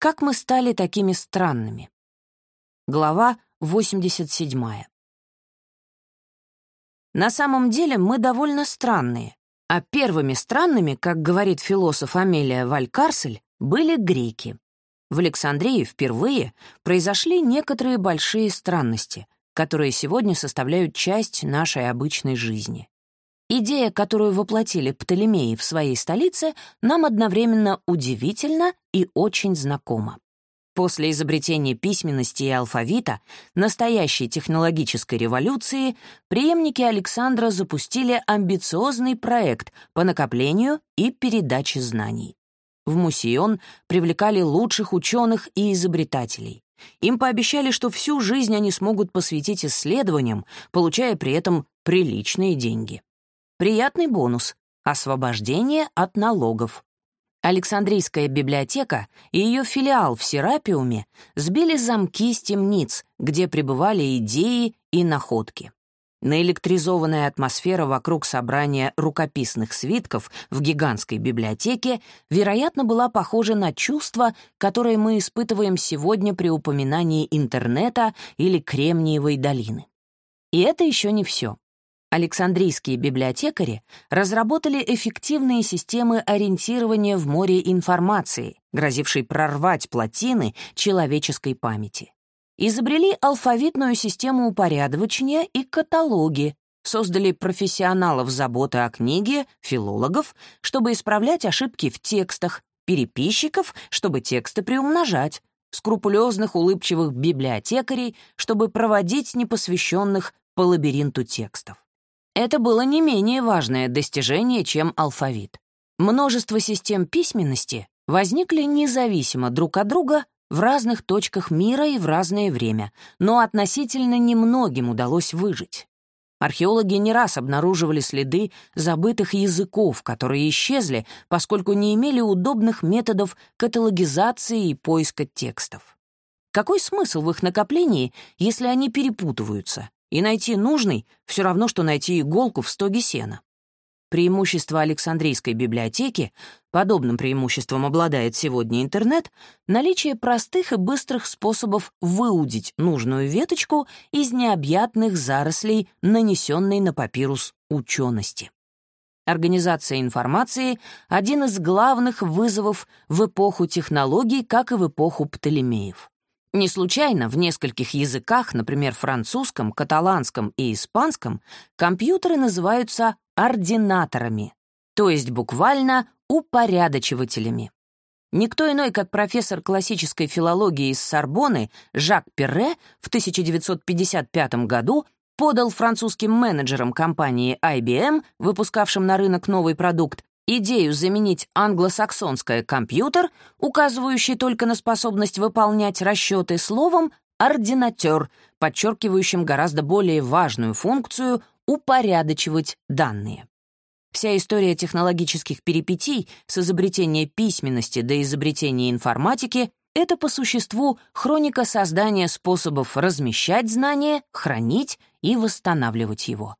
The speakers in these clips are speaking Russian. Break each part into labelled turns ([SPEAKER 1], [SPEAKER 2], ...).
[SPEAKER 1] Как мы стали такими странными? Глава 87. На самом деле мы довольно странные, а первыми странными, как говорит философ Амелия Валькарсель, были греки. В Александрии впервые произошли некоторые большие странности, которые сегодня составляют часть нашей обычной жизни. Идея, которую воплотили Птолемеи в своей столице, нам одновременно удивительна и очень знакома. После изобретения письменности и алфавита, настоящей технологической революции, преемники Александра запустили амбициозный проект по накоплению и передаче знаний. В Мусион привлекали лучших ученых и изобретателей. Им пообещали, что всю жизнь они смогут посвятить исследованиям, получая при этом приличные деньги. Приятный бонус — освобождение от налогов. Александрийская библиотека и ее филиал в Серапиуме сбили замки с темниц, где пребывали идеи и находки. Наэлектризованная атмосфера вокруг собрания рукописных свитков в гигантской библиотеке, вероятно, была похожа на чувства, которые мы испытываем сегодня при упоминании интернета или Кремниевой долины. И это еще не все. Александрийские библиотекари разработали эффективные системы ориентирования в море информации, грозившей прорвать плотины человеческой памяти. Изобрели алфавитную систему упорядочения и каталоги, создали профессионалов заботы о книге, филологов, чтобы исправлять ошибки в текстах, переписчиков, чтобы тексты приумножать, скрупулезных улыбчивых библиотекарей, чтобы проводить непосвященных по лабиринту текстов. Это было не менее важное достижение, чем алфавит. Множество систем письменности возникли независимо друг от друга в разных точках мира и в разное время, но относительно немногим удалось выжить. Археологи не раз обнаруживали следы забытых языков, которые исчезли, поскольку не имели удобных методов каталогизации и поиска текстов. Какой смысл в их накоплении, если они перепутываются? И найти нужный — все равно, что найти иголку в стоге сена. Преимущество Александрийской библиотеки, подобным преимуществом обладает сегодня интернет, наличие простых и быстрых способов выудить нужную веточку из необъятных зарослей, нанесенной на папирус учености. Организация информации — один из главных вызовов в эпоху технологий, как и в эпоху Птолемеев. Не случайно в нескольких языках, например, французском, каталанском и испанском, компьютеры называются ординаторами, то есть буквально упорядочивателями. Никто иной, как профессор классической филологии из Сорбоны Жак Перре в 1955 году подал французским менеджерам компании IBM, выпускавшим на рынок новый продукт, идею заменить англосаксонское «компьютер», указывающий только на способность выполнять расчеты словом «ординатер», подчеркивающим гораздо более важную функцию упорядочивать данные. Вся история технологических перипетий с изобретения письменности до изобретения информатики — это по существу хроника создания способов размещать знания, хранить и восстанавливать его.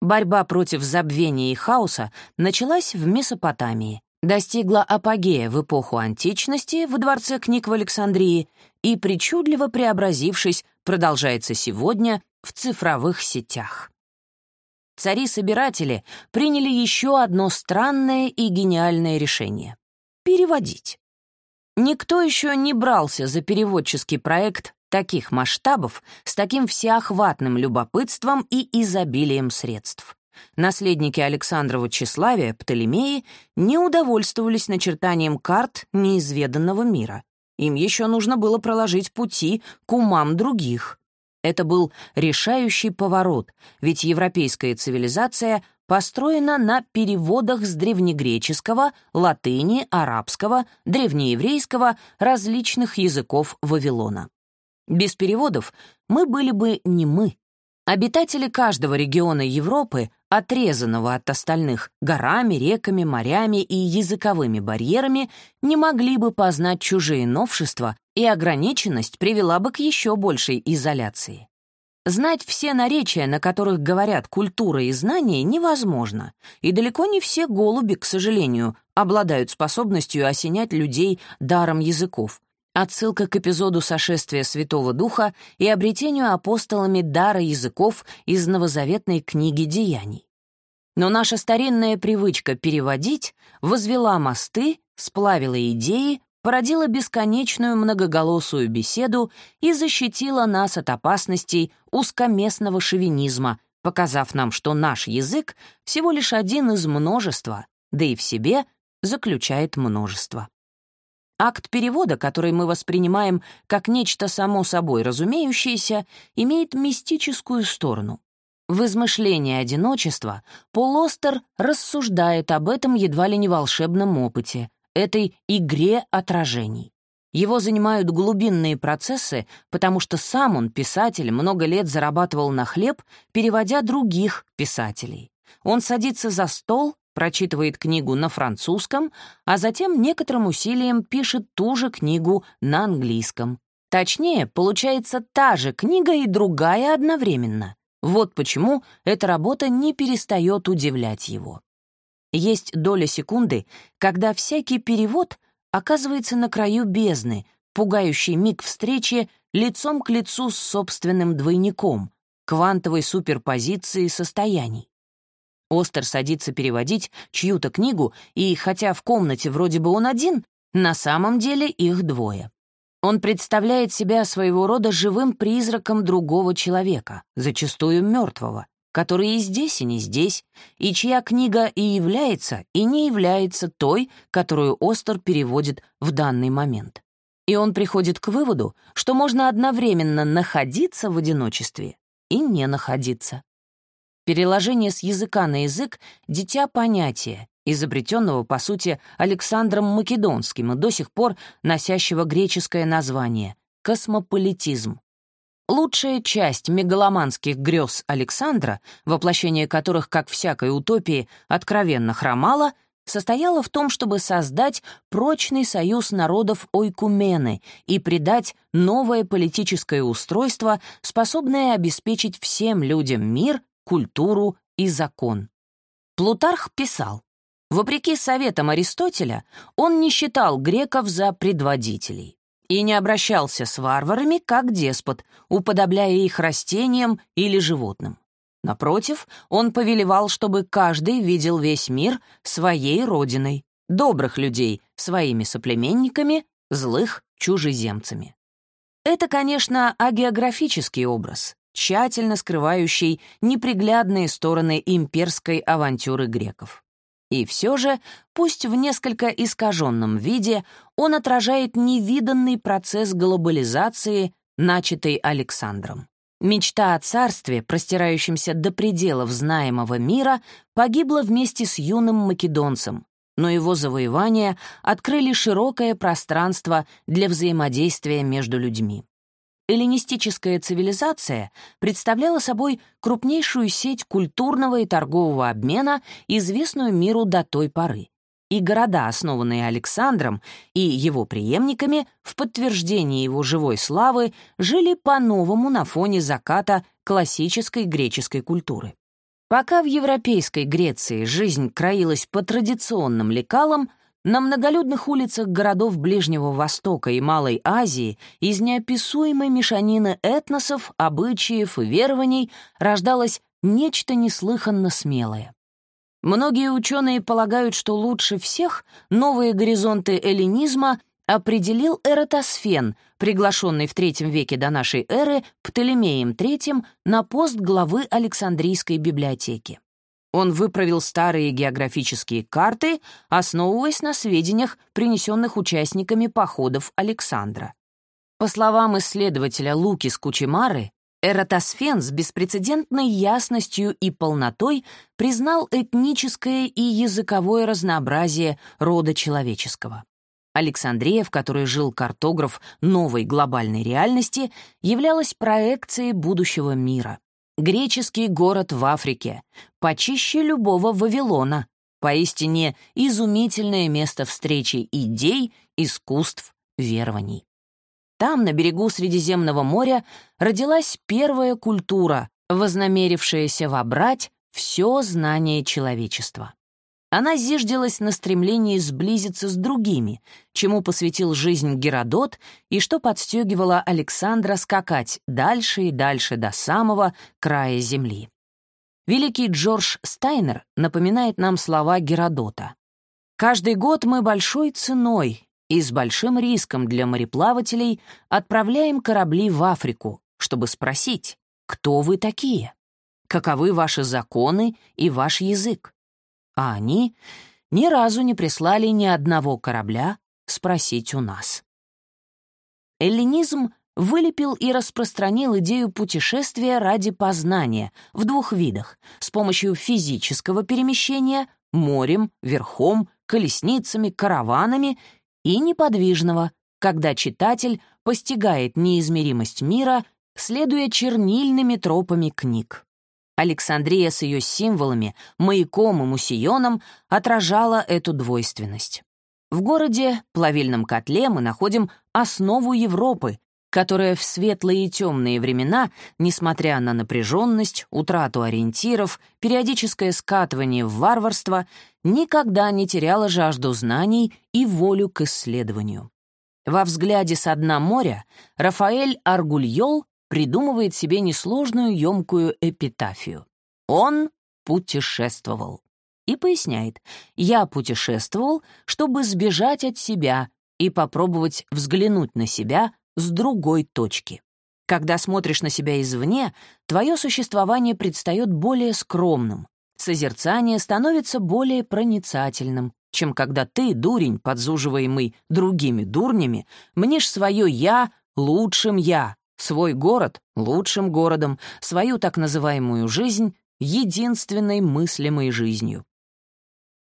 [SPEAKER 1] Борьба против забвения и хаоса началась в Месопотамии, достигла апогея в эпоху античности в Дворце книг в Александрии и, причудливо преобразившись, продолжается сегодня в цифровых сетях. Цари-собиратели приняли еще одно странное и гениальное решение — переводить. Никто еще не брался за переводческий проект таких масштабов, с таким всеохватным любопытством и изобилием средств. Наследники Александрова тщеславия, Птолемеи, не удовольствовались начертанием карт неизведанного мира. Им еще нужно было проложить пути к умам других. Это был решающий поворот, ведь европейская цивилизация построена на переводах с древнегреческого, латыни, арабского, древнееврейского, различных языков Вавилона. Без переводов мы были бы не мы. Обитатели каждого региона Европы, отрезанного от остальных горами, реками, морями и языковыми барьерами, не могли бы познать чужие новшества, и ограниченность привела бы к еще большей изоляции. Знать все наречия, на которых говорят культура и знания, невозможно, и далеко не все голуби, к сожалению, обладают способностью осенять людей даром языков, Отсылка к эпизоду сошествия Святого Духа и обретению апостолами дара языков из новозаветной книги «Деяний». Но наша старинная привычка переводить возвела мосты, сплавила идеи, породила бесконечную многоголосую беседу и защитила нас от опасностей узкоместного шовинизма, показав нам, что наш язык всего лишь один из множества, да и в себе заключает множество. Акт перевода, который мы воспринимаем как нечто само собой разумеющееся, имеет мистическую сторону. В измышлении одиночества Пол Остер рассуждает об этом едва ли не волшебном опыте, этой игре отражений. Его занимают глубинные процессы, потому что сам он, писатель, много лет зарабатывал на хлеб, переводя других писателей. Он садится за стол прочитывает книгу на французском, а затем некоторым усилием пишет ту же книгу на английском. Точнее, получается та же книга и другая одновременно. Вот почему эта работа не перестает удивлять его. Есть доля секунды, когда всякий перевод оказывается на краю бездны, пугающий миг встречи лицом к лицу с собственным двойником, квантовой суперпозиции состояний. Остер садится переводить чью-то книгу, и хотя в комнате вроде бы он один, на самом деле их двое. Он представляет себя своего рода живым призраком другого человека, зачастую мертвого, который и здесь, и не здесь, и чья книга и является, и не является той, которую Остер переводит в данный момент. И он приходит к выводу, что можно одновременно находиться в одиночестве и не находиться. Переложение с языка на язык — дитя понятия, изобретенного, по сути, Александром Македонским и до сих пор носящего греческое название — космополитизм. Лучшая часть мегаломанских грез Александра, воплощение которых, как всякой утопии, откровенно хромало, состояла в том, чтобы создать прочный союз народов Ойкумены и придать новое политическое устройство, способное обеспечить всем людям мир культуру и закон. Плутарх писал, вопреки советам Аристотеля, он не считал греков за предводителей и не обращался с варварами как деспот, уподобляя их растениям или животным. Напротив, он повелевал, чтобы каждый видел весь мир своей родиной, добрых людей — своими соплеменниками, злых — чужеземцами. Это, конечно, агеографический образ, тщательно скрывающий неприглядные стороны имперской авантюры греков. И все же, пусть в несколько искаженном виде, он отражает невиданный процесс глобализации, начатый Александром. Мечта о царстве, простирающемся до пределов знаемого мира, погибла вместе с юным македонцем, но его завоевания открыли широкое пространство для взаимодействия между людьми эллинистическая цивилизация представляла собой крупнейшую сеть культурного и торгового обмена, известную миру до той поры. И города, основанные Александром и его преемниками, в подтверждении его живой славы, жили по-новому на фоне заката классической греческой культуры. Пока в европейской Греции жизнь краилась по традиционным лекалам, на многолюдных улицах городов Ближнего Востока и Малой Азии из неописуемой мешанины этносов, обычаев и верований рождалось нечто неслыханно смелое. Многие ученые полагают, что лучше всех новые горизонты эллинизма определил Эратосфен, приглашенный в III веке до нашей эры Птолемеем III на пост главы Александрийской библиотеки. Он выправил старые географические карты, основываясь на сведениях, принесенных участниками походов Александра. По словам исследователя Луки Скучимары, Эратосфен с беспрецедентной ясностью и полнотой признал этническое и языковое разнообразие рода человеческого. Александрия, в которой жил картограф новой глобальной реальности, являлась проекцией будущего мира. Греческий город в Африке, почище любого Вавилона, поистине изумительное место встречи идей, искусств, верований. Там, на берегу Средиземного моря, родилась первая культура, вознамерившаяся вобрать все знание человечества. Она зиждилась на стремлении сблизиться с другими, чему посвятил жизнь Геродот и что подстегивало Александра скакать дальше и дальше до самого края земли. Великий Джордж Стайнер напоминает нам слова Геродота. «Каждый год мы большой ценой и с большим риском для мореплавателей отправляем корабли в Африку, чтобы спросить, кто вы такие, каковы ваши законы и ваш язык а они ни разу не прислали ни одного корабля спросить у нас. Эллинизм вылепил и распространил идею путешествия ради познания в двух видах — с помощью физического перемещения — морем, верхом, колесницами, караванами — и неподвижного, когда читатель постигает неизмеримость мира, следуя чернильными тропами книг. Александрия с ее символами, маяком и мусионом отражала эту двойственность. В городе, плавильном котле, мы находим основу Европы, которая в светлые и темные времена, несмотря на напряженность, утрату ориентиров, периодическое скатывание в варварство, никогда не теряла жажду знаний и волю к исследованию. Во взгляде со дна моря Рафаэль Аргульол придумывает себе несложную емкую эпитафию. Он путешествовал. И поясняет, я путешествовал, чтобы сбежать от себя и попробовать взглянуть на себя с другой точки. Когда смотришь на себя извне, твое существование предстает более скромным, созерцание становится более проницательным, чем когда ты, дурень, подзуживаемый другими дурнями, мнешь свое «я» лучшим «я», свой город — лучшим городом, свою так называемую жизнь — единственной мыслимой жизнью.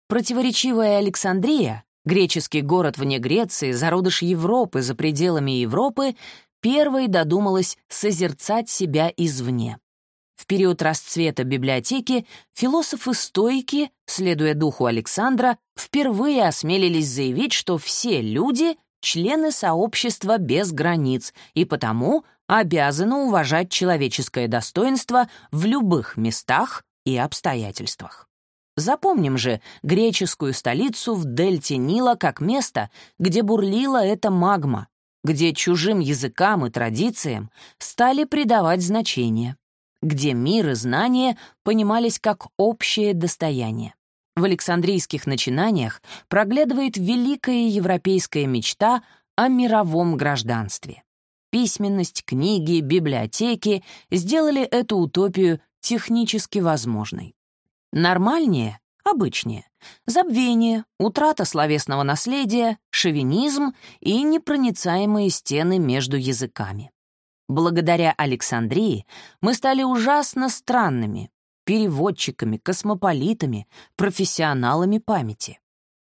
[SPEAKER 1] Противоречивая Александрия, греческий город вне Греции, зародыш Европы за пределами Европы, первой додумалась созерцать себя извне. В период расцвета библиотеки философы-стоики, следуя духу Александра, впервые осмелились заявить, что все люди — члены сообщества без границ, и потому обязаны уважать человеческое достоинство в любых местах и обстоятельствах. Запомним же греческую столицу в дельте Нила как место, где бурлила эта магма, где чужим языкам и традициям стали придавать значение, где мир и знания понимались как общее достояние. В Александрийских начинаниях проглядывает великая европейская мечта о мировом гражданстве. Письменность, книги, библиотеки сделали эту утопию технически возможной. Нормальнее, обычнее, забвение, утрата словесного наследия, шовинизм и непроницаемые стены между языками. Благодаря Александрии мы стали ужасно странными, переводчиками, космополитами, профессионалами памяти.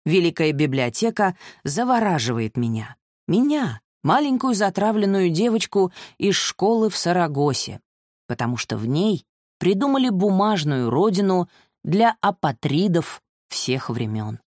[SPEAKER 1] Великая библиотека завораживает меня. Меня, маленькую затравленную девочку из школы в Сарагосе, потому что в ней придумали бумажную родину для апатридов всех времен.